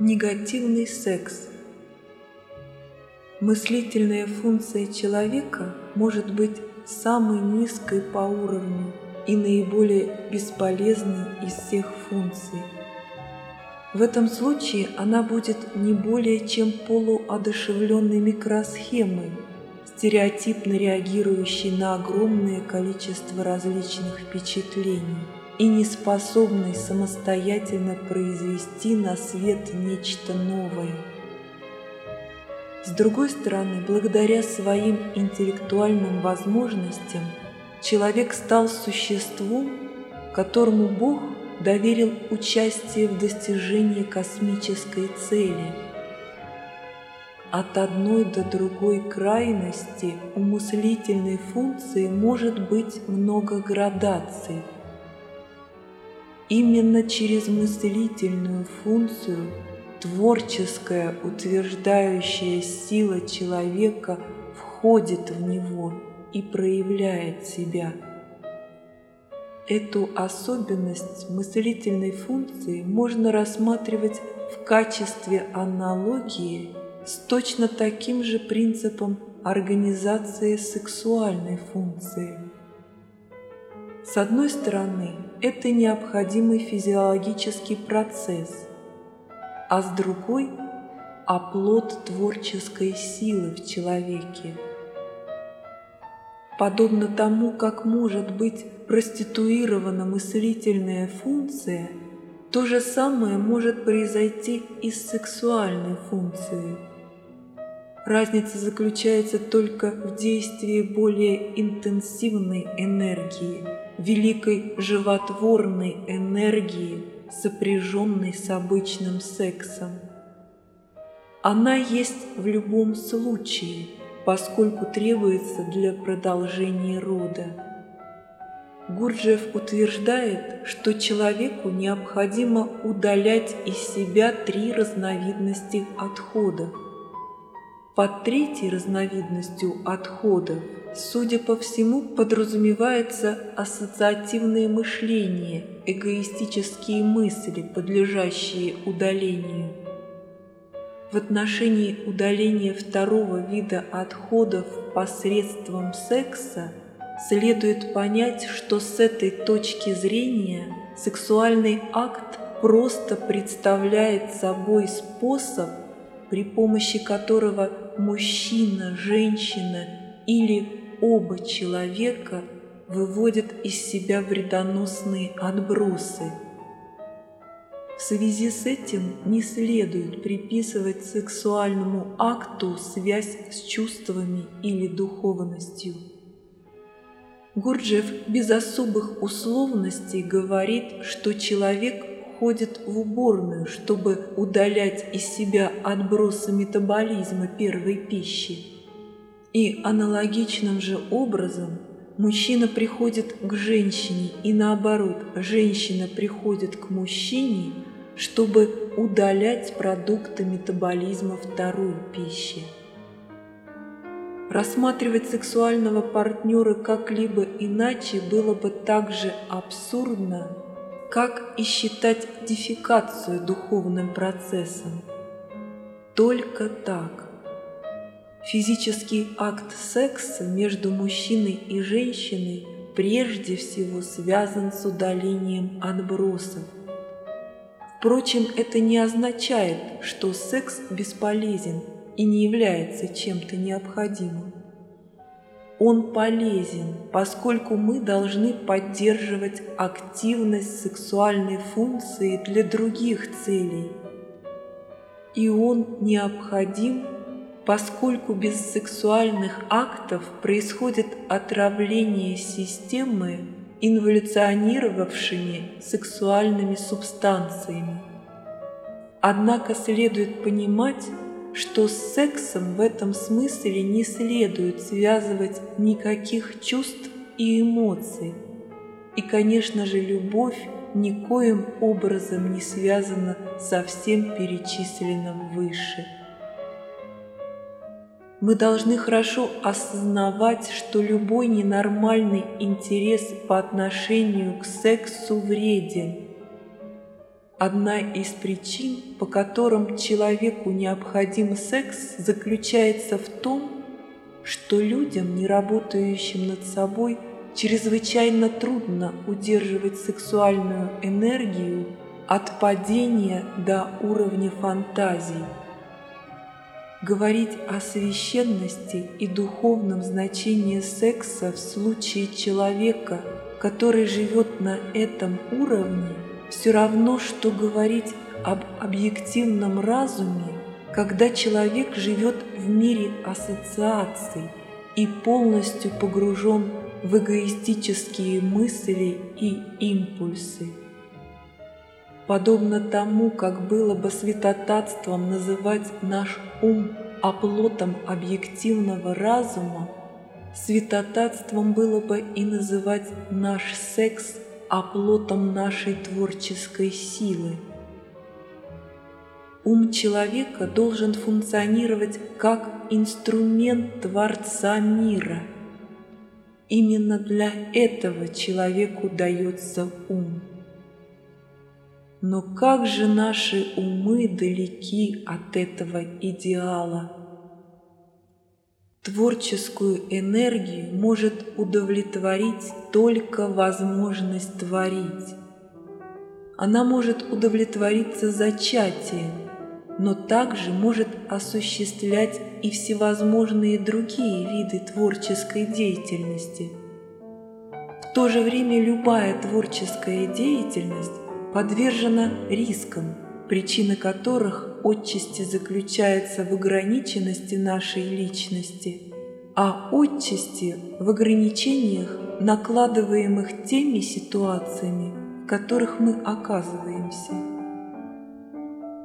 Негативный секс. Мыслительная функция человека может быть самой низкой по уровню и наиболее бесполезной из всех функций. В этом случае она будет не более чем полуодушевленной микросхемой, стереотипно реагирующей на огромное количество различных впечатлений и не способной самостоятельно произвести на свет нечто новое. С другой стороны, благодаря своим интеллектуальным возможностям, человек стал существом, которому Бог доверил участие в достижении космической цели. От одной до другой крайности у мыслительной функции может быть много градаций – Именно через мыслительную функцию творческая утверждающая сила человека входит в него и проявляет себя. Эту особенность мыслительной функции можно рассматривать в качестве аналогии с точно таким же принципом организации сексуальной функции. С одной стороны, это необходимый физиологический процесс, а с другой – оплот творческой силы в человеке. Подобно тому, как может быть проституирована мыслительная функция, то же самое может произойти и с сексуальной функцией. Разница заключается только в действии более интенсивной энергии – великой животворной энергии, сопряженной с обычным сексом. Она есть в любом случае, поскольку требуется для продолжения рода. Гурджев утверждает, что человеку необходимо удалять из себя три разновидности отходов. Под третьей разновидностью отходов судя по всему, подразумевается ассоциативное мышление, эгоистические мысли, подлежащие удалению. В отношении удаления второго вида отходов посредством секса следует понять, что с этой точки зрения сексуальный акт просто представляет собой способ, при помощи которого мужчина, женщина или оба человека выводят из себя вредоносные отбросы. В связи с этим не следует приписывать сексуальному акту связь с чувствами или духовностью. Гурджев без особых условностей говорит, что человек ходит в уборную, чтобы удалять из себя отбросы метаболизма первой пищи. И аналогичным же образом мужчина приходит к женщине и наоборот, женщина приходит к мужчине, чтобы удалять продукты метаболизма второй пищи. Рассматривать сексуального партнера как-либо иначе было бы так же абсурдно, как и считать дефекацию духовным процессом. Только так Физический акт секса между мужчиной и женщиной прежде всего связан с удалением отбросов. Впрочем, это не означает, что секс бесполезен и не является чем-то необходимым. Он полезен, поскольку мы должны поддерживать активность сексуальной функции для других целей. И он необходим поскольку без сексуальных актов происходит отравление системы инволюционировавшими сексуальными субстанциями. Однако следует понимать, что с сексом в этом смысле не следует связывать никаких чувств и эмоций. И, конечно же, любовь никоим образом не связана со всем перечисленным выше – мы должны хорошо осознавать, что любой ненормальный интерес по отношению к сексу вреден. Одна из причин, по которым человеку необходим секс, заключается в том, что людям, не работающим над собой, чрезвычайно трудно удерживать сексуальную энергию от падения до уровня фантазий. Говорить о священности и духовном значении секса в случае человека, который живет на этом уровне, все равно, что говорить об объективном разуме, когда человек живет в мире ассоциаций и полностью погружен в эгоистические мысли и импульсы. Подобно тому, как было бы святотатством называть наш ум оплотом объективного разума, святотатством было бы и называть наш секс оплотом нашей творческой силы. Ум человека должен функционировать как инструмент Творца мира. Именно для этого человеку дается ум. Но как же наши умы далеки от этого идеала? Творческую энергию может удовлетворить только возможность творить. Она может удовлетвориться зачатием, но также может осуществлять и всевозможные другие виды творческой деятельности. В то же время любая творческая деятельность подвержена рискам, причина которых отчасти заключается в ограниченности нашей личности, а отчасти в ограничениях, накладываемых теми ситуациями, в которых мы оказываемся.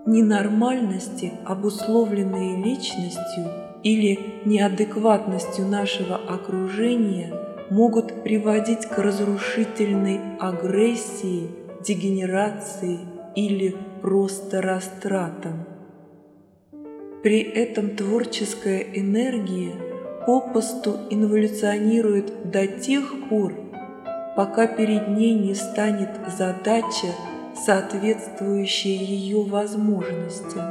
Ненормальности, обусловленные личностью или неадекватностью нашего окружения, могут приводить к разрушительной агрессии дегенерации или просто растратам. При этом творческая энергия попусту инволюционирует до тех пор, пока перед ней не станет задача, соответствующая ее возможностям.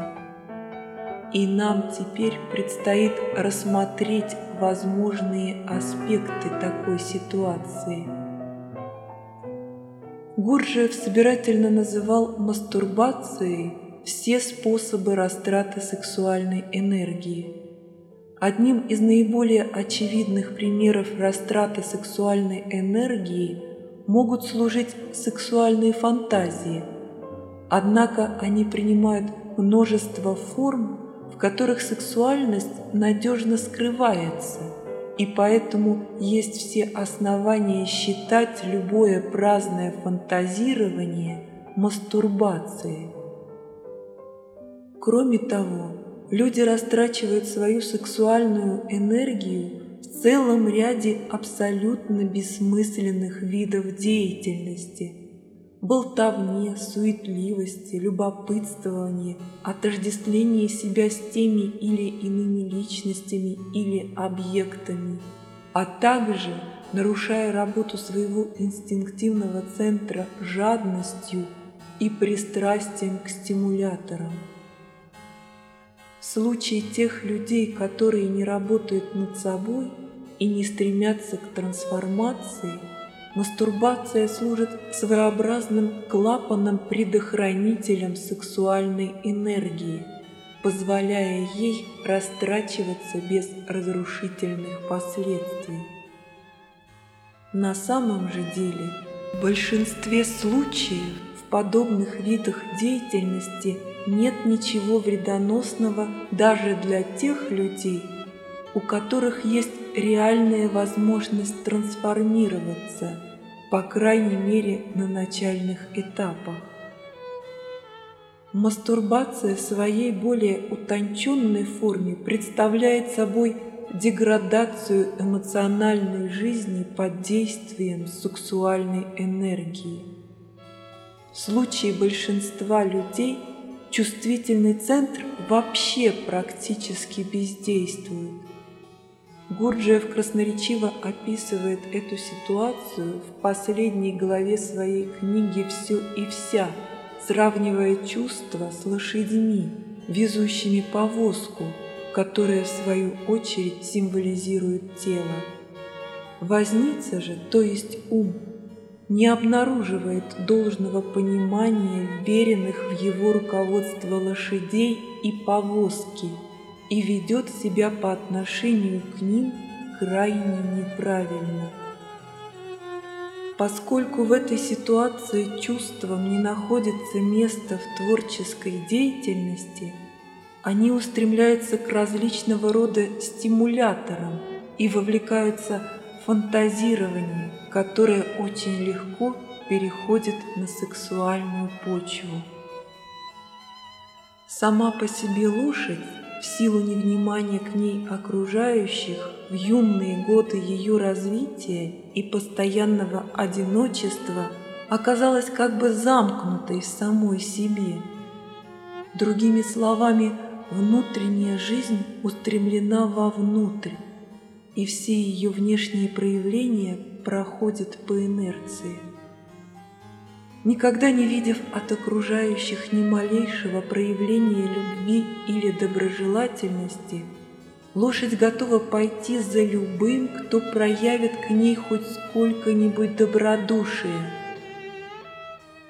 И нам теперь предстоит рассмотреть возможные аспекты такой ситуации – Гурджиев собирательно называл мастурбацией все способы растраты сексуальной энергии. Одним из наиболее очевидных примеров растраты сексуальной энергии могут служить сексуальные фантазии, однако они принимают множество форм, в которых сексуальность надежно скрывается – и поэтому есть все основания считать любое праздное фантазирование мастурбацией. Кроме того, люди растрачивают свою сексуальную энергию в целом ряде абсолютно бессмысленных видов деятельности – болтовне, суетливости, любопытствовании, отождествлении себя с теми или иными личностями или объектами, а также нарушая работу своего инстинктивного центра жадностью и пристрастием к стимуляторам. В случае тех людей, которые не работают над собой и не стремятся к трансформации – Мастурбация служит своеобразным клапаном-предохранителем сексуальной энергии, позволяя ей растрачиваться без разрушительных последствий. На самом же деле, в большинстве случаев в подобных видах деятельности нет ничего вредоносного даже для тех людей, у которых есть реальная возможность трансформироваться – по крайней мере на начальных этапах. Мастурбация в своей более утонченной форме представляет собой деградацию эмоциональной жизни под действием сексуальной энергии. В случае большинства людей чувствительный центр вообще практически бездействует. Гурджиев красноречиво описывает эту ситуацию в последней главе своей книги «Все и вся», сравнивая чувства с лошадьми, везущими повозку, которая в свою очередь символизирует тело. Возница же, то есть ум, не обнаруживает должного понимания веренных в его руководство лошадей и повозки и ведет себя по отношению к ним крайне неправильно. Поскольку в этой ситуации чувствам не находится места в творческой деятельности, они устремляются к различного рода стимуляторам и вовлекаются в фантазирование, которое очень легко переходит на сексуальную почву. Сама по себе лошадь в силу невнимания к ней окружающих в юные годы ее развития и постоянного одиночества оказалась как бы замкнутой в самой себе. Другими словами, внутренняя жизнь устремлена вовнутрь, и все ее внешние проявления проходят по инерции. Никогда не видев от окружающих ни малейшего проявления любви или доброжелательности, лошадь готова пойти за любым, кто проявит к ней хоть сколько-нибудь добродушия.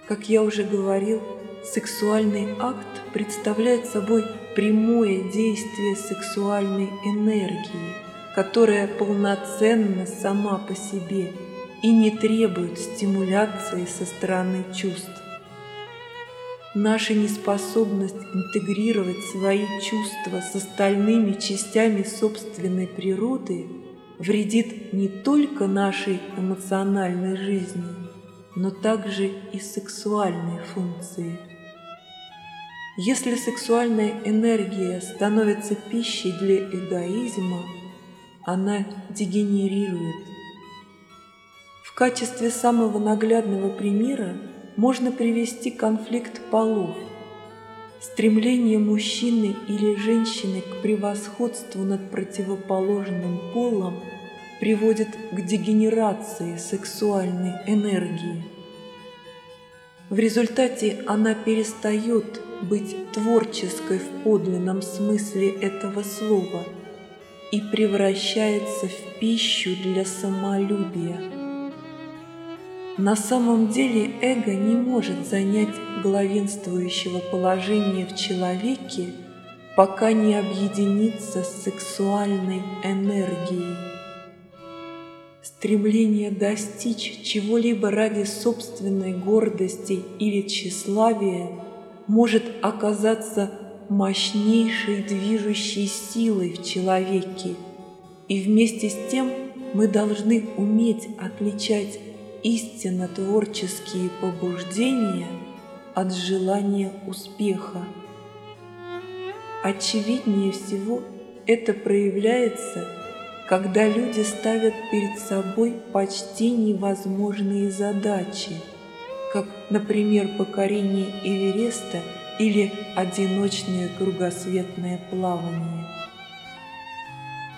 Как я уже говорил, сексуальный акт представляет собой прямое действие сексуальной энергии, которая полноценна сама по себе – и не требуют стимуляции со стороны чувств. Наша неспособность интегрировать свои чувства с остальными частями собственной природы вредит не только нашей эмоциональной жизни, но также и сексуальной функции. Если сексуальная энергия становится пищей для эгоизма, она дегенерирует – качестве самого наглядного примера можно привести конфликт полов. Стремление мужчины или женщины к превосходству над противоположным полом приводит к дегенерации сексуальной энергии. В результате она перестает быть творческой в подлинном смысле этого слова и превращается в пищу для самолюбия. На самом деле эго не может занять главенствующего положения в человеке, пока не объединится с сексуальной энергией. Стремление достичь чего-либо ради собственной гордости или тщеславия может оказаться мощнейшей движущей силой в человеке, и вместе с тем мы должны уметь отличать истинно творческие побуждения от желания успеха. Очевиднее всего это проявляется, когда люди ставят перед собой почти невозможные задачи, как, например, покорение Эвереста или одиночное кругосветное плавание.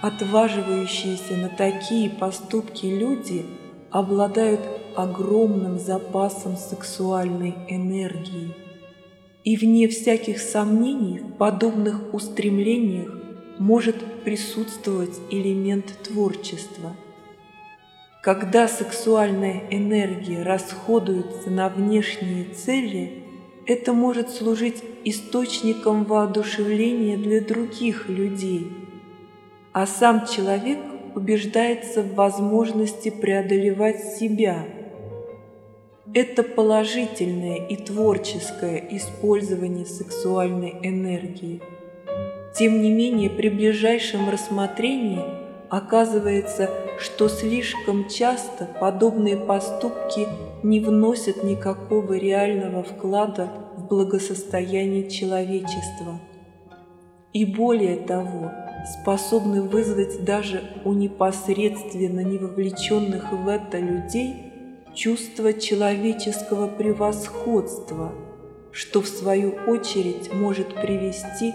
Отваживающиеся на такие поступки люди – обладают огромным запасом сексуальной энергии. И вне всяких сомнений в подобных устремлениях может присутствовать элемент творчества. Когда сексуальная энергия расходуется на внешние цели, это может служить источником воодушевления для других людей, а сам человек убеждается в возможности преодолевать себя. Это положительное и творческое использование сексуальной энергии. Тем не менее, при ближайшем рассмотрении оказывается, что слишком часто подобные поступки не вносят никакого реального вклада в благосостояние человечества. И более того, способны вызвать даже у непосредственно не вовлеченных в это людей чувство человеческого превосходства, что в свою очередь может привести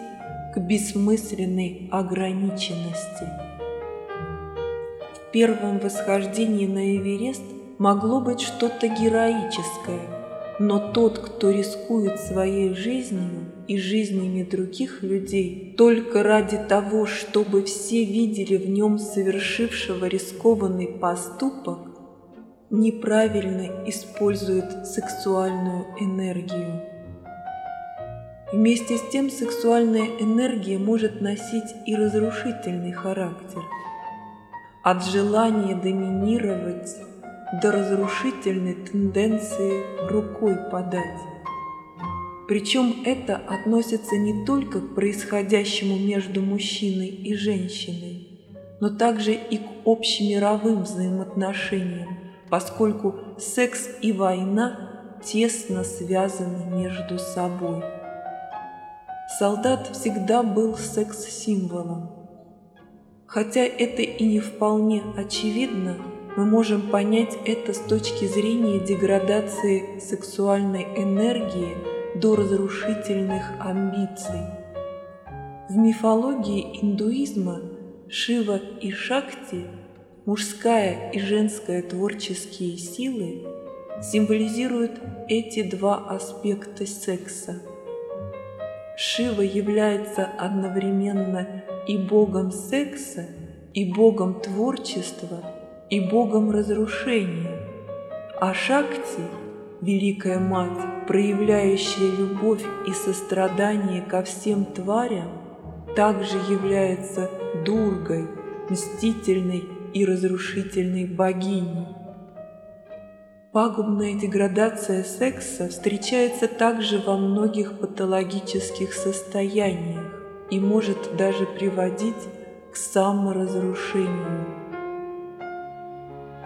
к бессмысленной ограниченности. В первом восхождении на Эверест могло быть что-то героическое, но тот, кто рискует своей жизнью и жизнями других людей только ради того, чтобы все видели в нем совершившего рискованный поступок, неправильно использует сексуальную энергию. Вместе с тем сексуальная энергия может носить и разрушительный характер. От желания доминировать до разрушительной тенденции рукой подать. Причем это относится не только к происходящему между мужчиной и женщиной, но также и к общемировым взаимоотношениям, поскольку секс и война тесно связаны между собой. Солдат всегда был секс-символом. Хотя это и не вполне очевидно, мы можем понять это с точки зрения деградации сексуальной энергии до разрушительных амбиций. В мифологии индуизма Шива и Шакти, мужская и женская творческие силы, символизируют эти два аспекта секса. Шива является одновременно и богом секса, и богом творчества – и богом разрушения, а Шакти, Великая Мать, проявляющая любовь и сострадание ко всем тварям, также является Дургой, мстительной и разрушительной богиней. Пагубная деградация секса встречается также во многих патологических состояниях и может даже приводить к саморазрушению.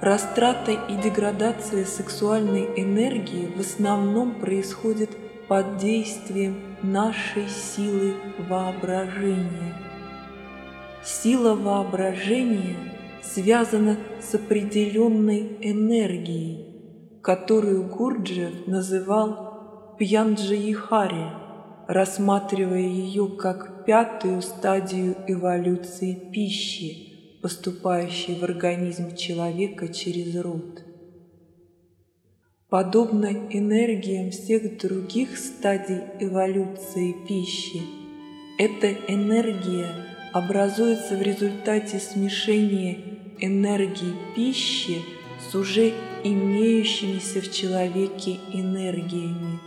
Растрата и деградация сексуальной энергии в основном происходит под действием нашей силы воображения. Сила воображения связана с определенной энергией, которую Гурджиев называл Пьянджиихари, рассматривая ее как пятую стадию эволюции пищи – поступающей в организм человека через рот. Подобно энергиям всех других стадий эволюции пищи, эта энергия образуется в результате смешения энергии пищи с уже имеющимися в человеке энергиями.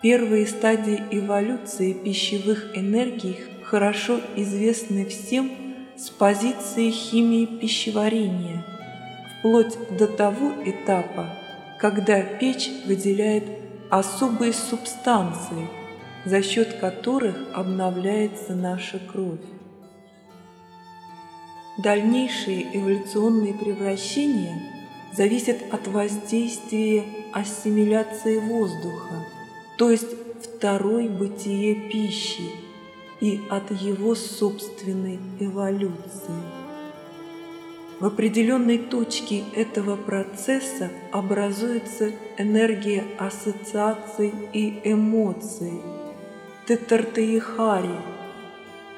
Первые стадии эволюции пищевых энергий хорошо известны всем с позиции химии пищеварения, вплоть до того этапа, когда печь выделяет особые субстанции, за счет которых обновляется наша кровь. Дальнейшие эволюционные превращения зависят от воздействия ассимиляции воздуха, то есть второй бытие пищи, и от его собственной эволюции. В определенной точке этого процесса образуется энергия ассоциаций и эмоций, тетартеихари,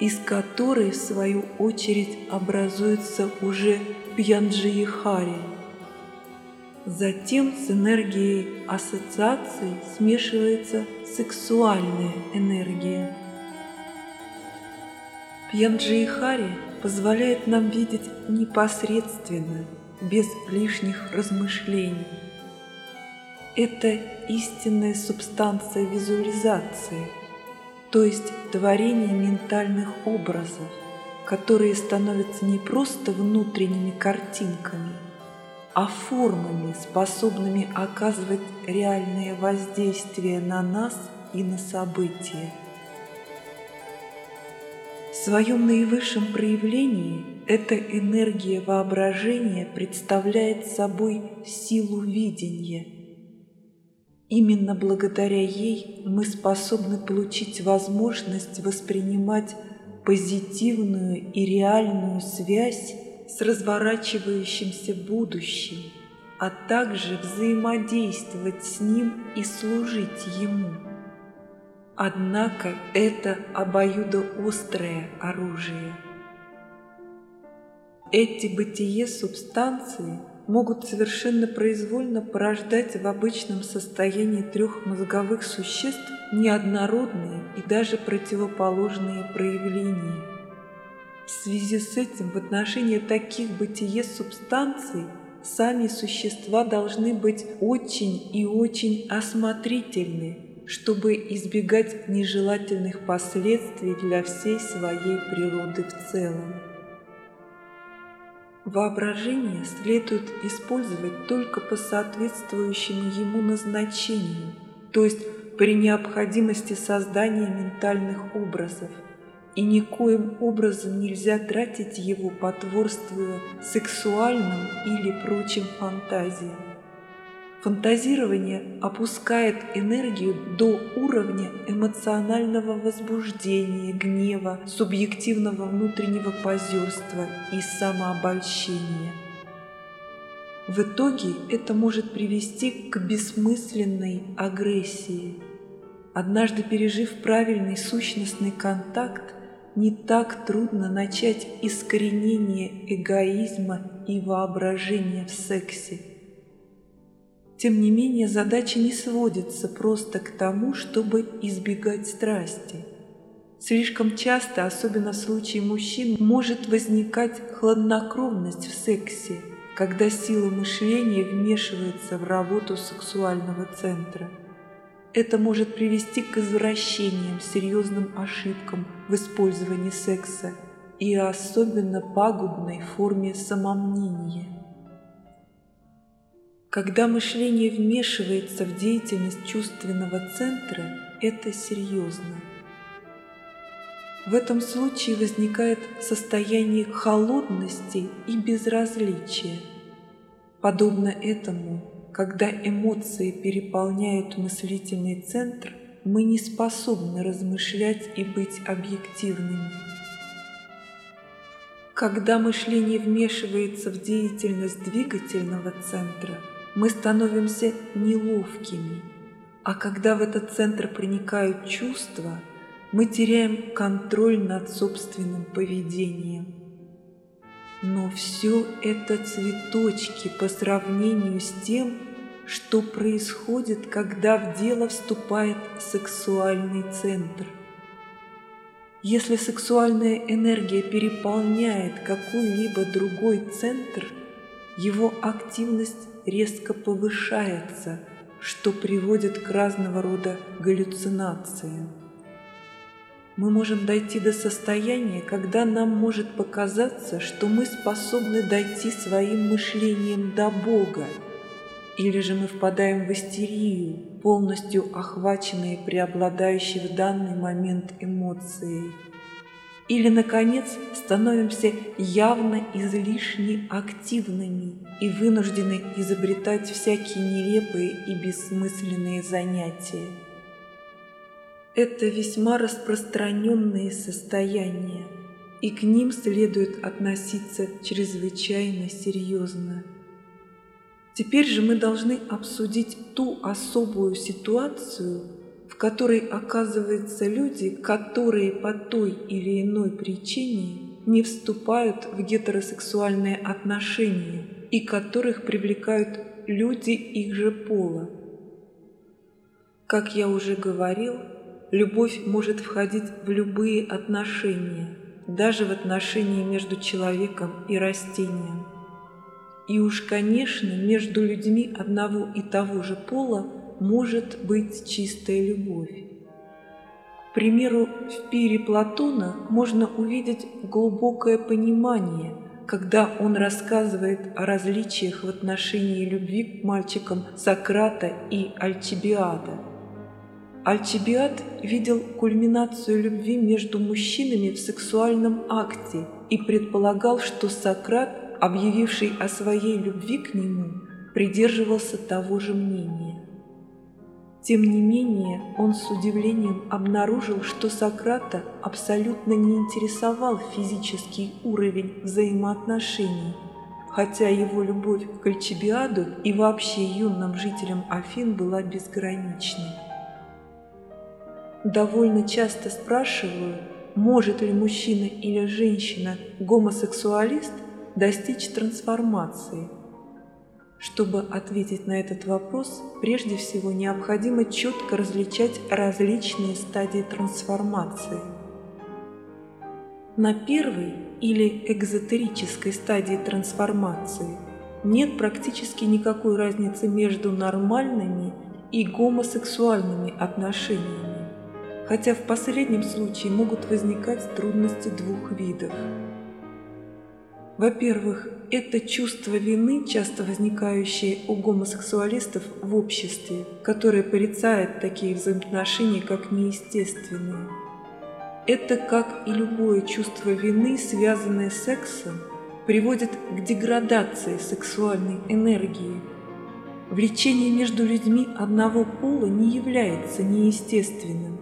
из которой, в свою очередь, образуется уже пьянджиихари. Затем с энергией ассоциаций смешивается сексуальная энергия – Янджи Хари позволяет нам видеть непосредственно, без лишних размышлений. Это истинная субстанция визуализации, то есть творение ментальных образов, которые становятся не просто внутренними картинками, а формами, способными оказывать реальное воздействие на нас и на события. Своем наивысшем проявлении эта энергия воображения представляет собой силу видения. Именно благодаря ей мы способны получить возможность воспринимать позитивную и реальную связь с разворачивающимся будущим, а также взаимодействовать с ним и служить ему. Однако это обоюдоострое оружие. Эти бытие субстанции могут совершенно произвольно порождать в обычном состоянии трех мозговых существ неоднородные и даже противоположные проявления. В связи с этим в отношении таких бытие субстанций сами существа должны быть очень и очень осмотрительны, чтобы избегать нежелательных последствий для всей своей природы в целом. Воображение следует использовать только по соответствующему ему назначению, то есть при необходимости создания ментальных образов, и никоим образом нельзя тратить его, потворствуя сексуальным или прочим фантазиям. Фантазирование опускает энергию до уровня эмоционального возбуждения, гнева, субъективного внутреннего позерства и самообольщения. В итоге это может привести к бессмысленной агрессии. Однажды пережив правильный сущностный контакт, не так трудно начать искоренение эгоизма и воображения в сексе. Тем не менее, задача не сводится просто к тому, чтобы избегать страсти. Слишком часто, особенно в случае мужчин, может возникать хладнокровность в сексе, когда сила мышления вмешивается в работу сексуального центра. Это может привести к извращениям, серьезным ошибкам в использовании секса и особенно пагубной форме самомнения. Когда мышление вмешивается в деятельность чувственного центра, это серьезно. В этом случае возникает состояние холодности и безразличия. Подобно этому, когда эмоции переполняют мыслительный центр, мы не способны размышлять и быть объективными. Когда мышление вмешивается в деятельность двигательного центра – мы становимся неловкими, а когда в этот центр проникают чувства, мы теряем контроль над собственным поведением. Но все это цветочки по сравнению с тем, что происходит, когда в дело вступает сексуальный центр. Если сексуальная энергия переполняет какой-либо другой центр, его активность резко повышается, что приводит к разного рода галлюцинациям. Мы можем дойти до состояния, когда нам может показаться, что мы способны дойти своим мышлением до Бога, или же мы впадаем в истерию, полностью охваченные преобладающей в данный момент эмоцией. Или, наконец, становимся явно излишне активными и вынуждены изобретать всякие нелепые и бессмысленные занятия. Это весьма распространенные состояния, и к ним следует относиться чрезвычайно серьезно. Теперь же мы должны обсудить ту особую ситуацию, в которой оказываются люди, которые по той или иной причине не вступают в гетеросексуальные отношения и которых привлекают люди их же пола. Как я уже говорил, любовь может входить в любые отношения, даже в отношения между человеком и растением. И уж, конечно, между людьми одного и того же пола может быть чистая любовь. К примеру, в пире Платона можно увидеть глубокое понимание, когда он рассказывает о различиях в отношении любви к мальчикам Сократа и Альчибиада. Альчибиад видел кульминацию любви между мужчинами в сексуальном акте и предполагал, что Сократ, объявивший о своей любви к нему, придерживался того же мнения. Тем не менее, он с удивлением обнаружил, что Сократа абсолютно не интересовал физический уровень взаимоотношений, хотя его любовь к Альчибиаду и вообще юным жителям Афин была безграничной. Довольно часто спрашиваю, может ли мужчина или женщина, гомосексуалист, достичь трансформации – Чтобы ответить на этот вопрос, прежде всего необходимо четко различать различные стадии трансформации. На первой или экзотерической стадии трансформации нет практически никакой разницы между нормальными и гомосексуальными отношениями, хотя в последнем случае могут возникать трудности двух видов. Во-первых, это чувство вины, часто возникающее у гомосексуалистов в обществе, которое порицает такие взаимоотношения как неестественные. Это, как и любое чувство вины, связанное с сексом, приводит к деградации сексуальной энергии. Влечение между людьми одного пола не является неестественным.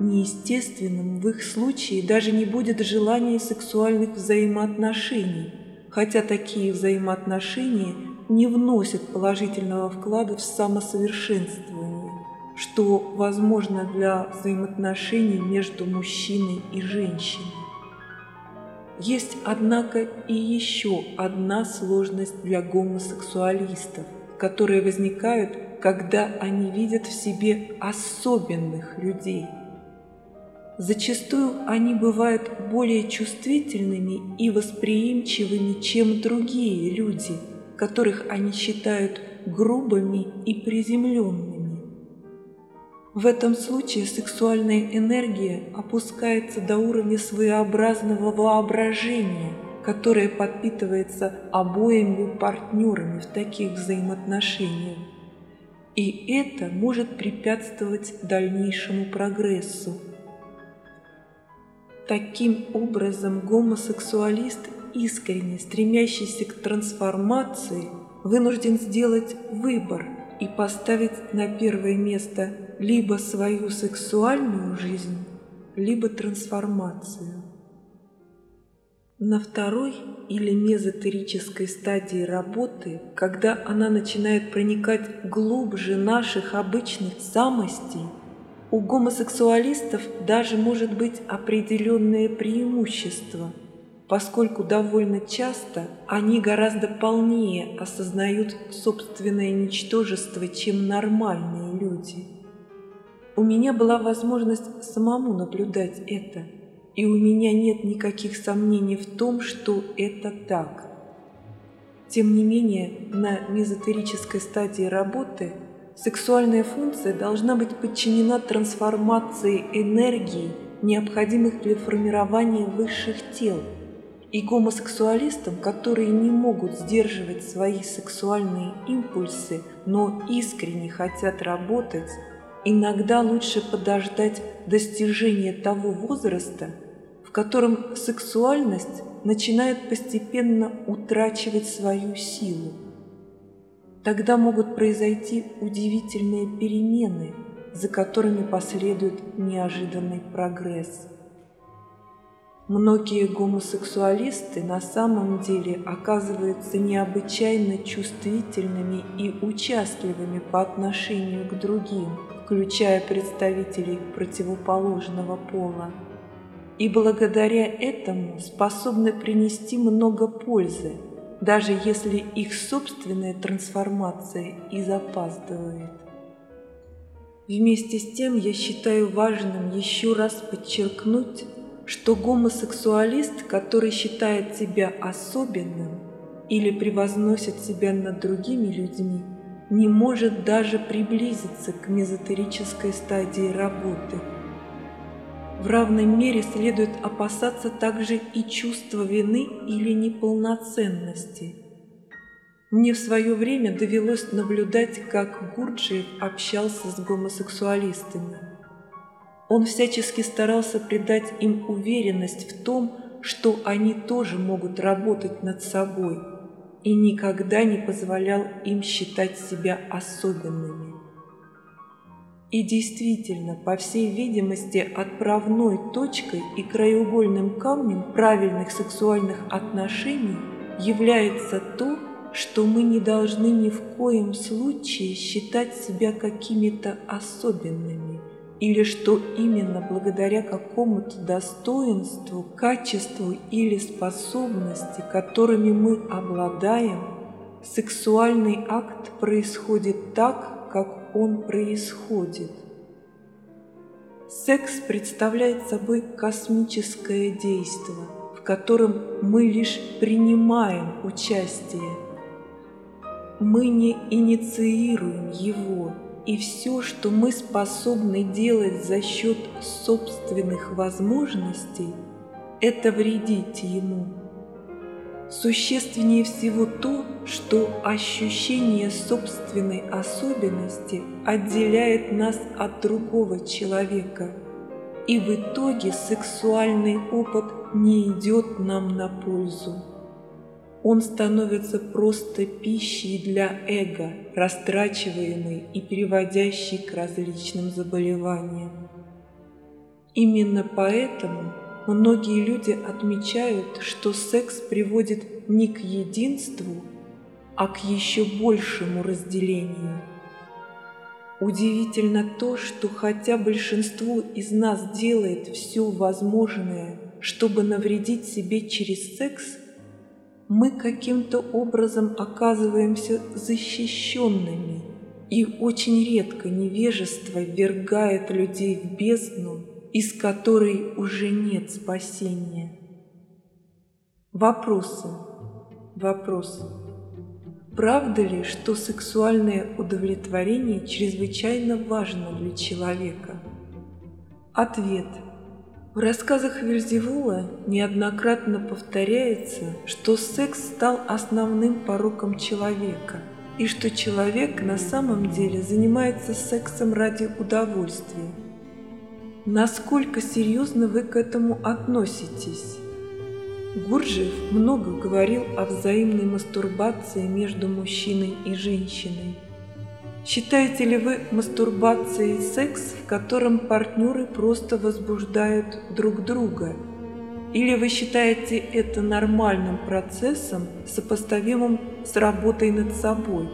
Неестественным в их случае даже не будет желания сексуальных взаимоотношений, хотя такие взаимоотношения не вносят положительного вклада в самосовершенствование, что возможно для взаимоотношений между мужчиной и женщиной. Есть, однако, и еще одна сложность для гомосексуалистов, которые возникают, когда они видят в себе особенных людей – Зачастую они бывают более чувствительными и восприимчивыми, чем другие люди, которых они считают грубыми и приземленными. В этом случае сексуальная энергия опускается до уровня своеобразного воображения, которое подпитывается обоими партнерами в таких взаимоотношениях. И это может препятствовать дальнейшему прогрессу. Таким образом, гомосексуалист, искренне стремящийся к трансформации, вынужден сделать выбор и поставить на первое место либо свою сексуальную жизнь, либо трансформацию. На второй или мезотерической стадии работы, когда она начинает проникать глубже наших обычных самостей, у гомосексуалистов даже может быть определенное преимущество, поскольку довольно часто они гораздо полнее осознают собственное ничтожество, чем нормальные люди. У меня была возможность самому наблюдать это, и у меня нет никаких сомнений в том, что это так. Тем не менее, на мезотерической стадии работы – Сексуальная функция должна быть подчинена трансформации энергии, необходимых для формирования высших тел, и гомосексуалистам, которые не могут сдерживать свои сексуальные импульсы, но искренне хотят работать, иногда лучше подождать достижения того возраста, в котором сексуальность начинает постепенно утрачивать свою силу. Тогда могут произойти удивительные перемены, за которыми последует неожиданный прогресс. Многие гомосексуалисты на самом деле оказываются необычайно чувствительными и участливыми по отношению к другим, включая представителей противоположного пола. И благодаря этому способны принести много пользы – даже если их собственная трансформация и запаздывает. Вместе с тем я считаю важным еще раз подчеркнуть, что гомосексуалист, который считает себя особенным или превозносит себя над другими людьми, не может даже приблизиться к мезотерической стадии работы – в равной мере следует опасаться также и чувства вины или неполноценности. Мне в свое время довелось наблюдать, как Гурджиев общался с гомосексуалистами. Он всячески старался придать им уверенность в том, что они тоже могут работать над собой, и никогда не позволял им считать себя особенными. И действительно, по всей видимости, отправной точкой и краеугольным камнем правильных сексуальных отношений является то, что мы не должны ни в коем случае считать себя какими-то особенными, или что именно благодаря какому-то достоинству, качеству или способности, которыми мы обладаем, сексуальный акт происходит так, он происходит. Секс представляет собой космическое действие, в котором мы лишь принимаем участие. Мы не инициируем его, и все, что мы способны делать за счет собственных возможностей, это вредить ему. Существеннее всего то, что ощущение собственной особенности отделяет нас от другого человека, и в итоге сексуальный опыт не идет нам на пользу. Он становится просто пищей для эго, растрачиваемой и переводящей к различным заболеваниям. Именно поэтому Многие люди отмечают, что секс приводит не к единству, а к еще большему разделению. Удивительно то, что хотя большинство из нас делает все возможное, чтобы навредить себе через секс, мы каким-то образом оказываемся защищенными, и очень редко невежество ввергает людей в бездну, из которой уже нет спасения. Вопросы. Вопросы. Правда ли, что сексуальное удовлетворение чрезвычайно важно для человека? Ответ. В рассказах Вильзевула неоднократно повторяется, что секс стал основным пороком человека и что человек на самом деле занимается сексом ради удовольствия – Насколько серьезно вы к этому относитесь? Гурджиев много говорил о взаимной мастурбации между мужчиной и женщиной. Считаете ли вы мастурбацией секс, в котором партнеры просто возбуждают друг друга? Или вы считаете это нормальным процессом, сопоставимым с работой над собой?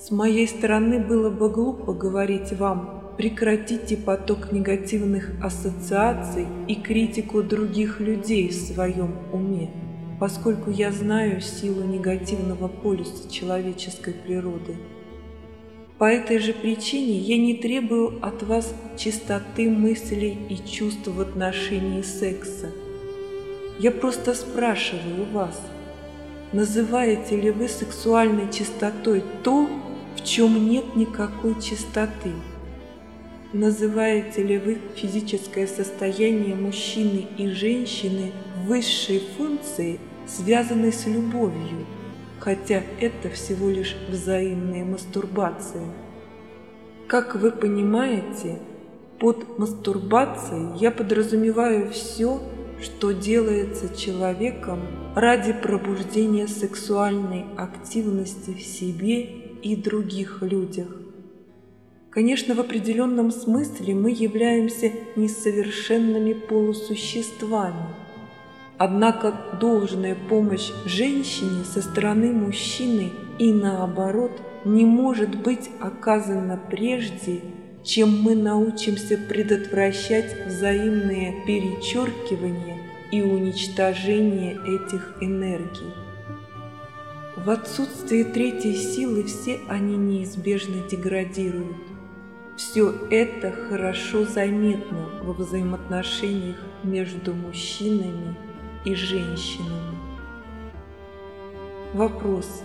С моей стороны было бы глупо говорить вам, Прекратите поток негативных ассоциаций и критику других людей в своем уме, поскольку я знаю силу негативного полюса человеческой природы. По этой же причине я не требую от вас чистоты мыслей и чувств в отношении секса. Я просто спрашиваю вас, называете ли вы сексуальной чистотой то, в чем нет никакой чистоты? Называете ли вы физическое состояние мужчины и женщины высшей функцией, связанной с любовью, хотя это всего лишь взаимная мастурбация? Как вы понимаете, под мастурбацией я подразумеваю все, что делается человеком ради пробуждения сексуальной активности в себе и других людях. Конечно, в определенном смысле мы являемся несовершенными полусуществами. Однако должная помощь женщине со стороны мужчины и наоборот не может быть оказана прежде, чем мы научимся предотвращать взаимные перечеркивания и уничтожение этих энергий. В отсутствие третьей силы все они неизбежно деградируют. Все это хорошо заметно во взаимоотношениях между мужчинами и женщинами. Вопрос.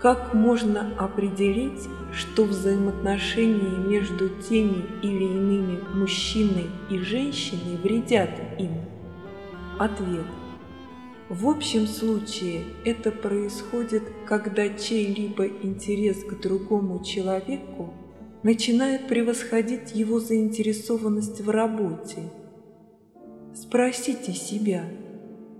Как можно определить, что взаимоотношения между теми или иными мужчиной и женщиной вредят им? Ответ. В общем случае это происходит, когда чей-либо интерес к другому человеку начинает превосходить его заинтересованность в работе. Спросите себя,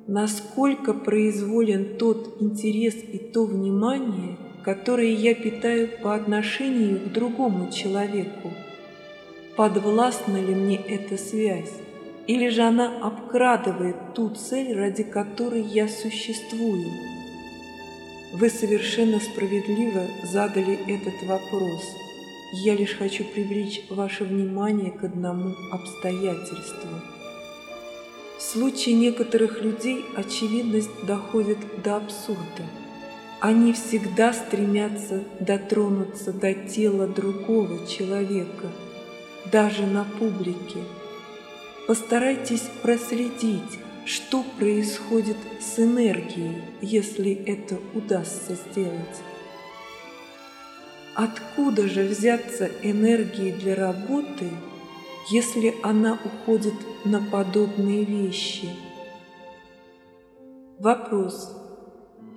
насколько произволен тот интерес и то внимание, которые я питаю по отношению к другому человеку. Подвластна ли мне эта связь? Или же она обкрадывает ту цель, ради которой я существую? Вы совершенно справедливо задали этот вопрос – я лишь хочу привлечь ваше внимание к одному обстоятельству. В случае некоторых людей очевидность доходит до абсурда. Они всегда стремятся дотронуться до тела другого человека, даже на публике. Постарайтесь проследить, что происходит с энергией, если это удастся сделать. Откуда же взяться энергии для работы, если она уходит на подобные вещи? Вопрос.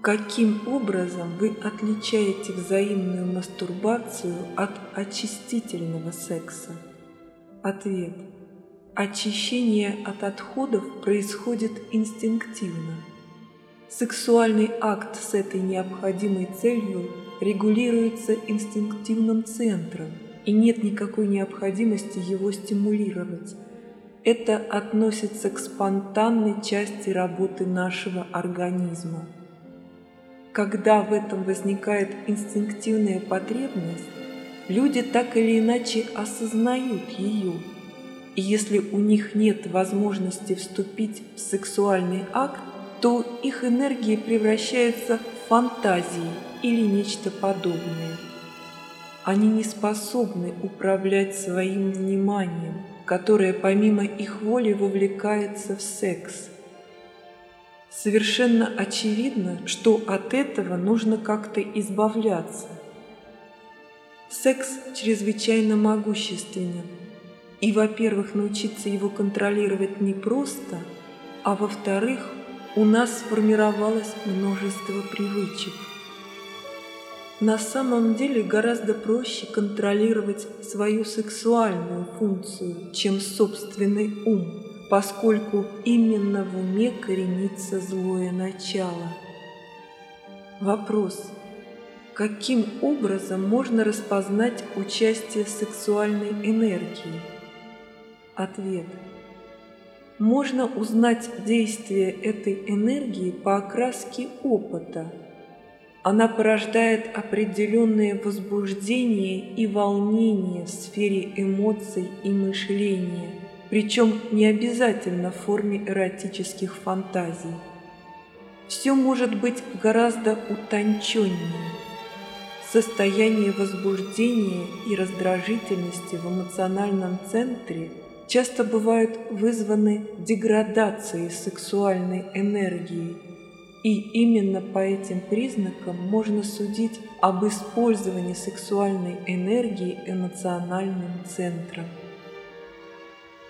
Каким образом вы отличаете взаимную мастурбацию от очистительного секса? Ответ. Очищение от отходов происходит инстинктивно. Сексуальный акт с этой необходимой целью регулируется инстинктивным центром, и нет никакой необходимости его стимулировать. Это относится к спонтанной части работы нашего организма. Когда в этом возникает инстинктивная потребность, люди так или иначе осознают ее. И если у них нет возможности вступить в сексуальный акт, то их энергии превращаются в фантазии или нечто подобное. Они не способны управлять своим вниманием, которое помимо их воли вовлекается в секс – Совершенно очевидно, что от этого нужно как-то избавляться. Секс чрезвычайно могущественен. И, во-первых, научиться его контролировать непросто, а во-вторых, у нас сформировалось множество привычек. На самом деле гораздо проще контролировать свою сексуальную функцию, чем собственный ум поскольку именно в уме коренится злое начало. Вопрос. Каким образом можно распознать участие сексуальной энергии? Ответ. Можно узнать действие этой энергии по окраске опыта. Она порождает определенное возбуждение и волнение в сфере эмоций и мышления – причем не обязательно в форме эротических фантазий. Все может быть гораздо утонченнее. Состояние возбуждения и раздражительности в эмоциональном центре часто бывают вызваны деградацией сексуальной энергии, и именно по этим признакам можно судить об использовании сексуальной энергии эмоциональным центром.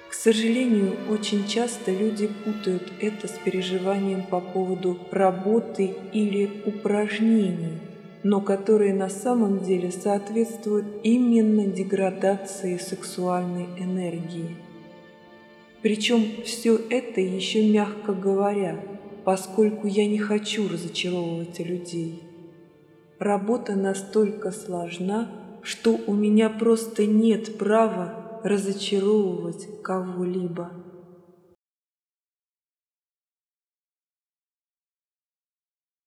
К сожалению, очень часто люди путают это с переживанием по поводу работы или упражнений, но которые на самом деле соответствуют именно деградации сексуальной энергии. Причем все это еще мягко говоря, поскольку я не хочу разочаровывать людей. Работа настолько сложна, что у меня просто нет права разочаровывать кого-либо.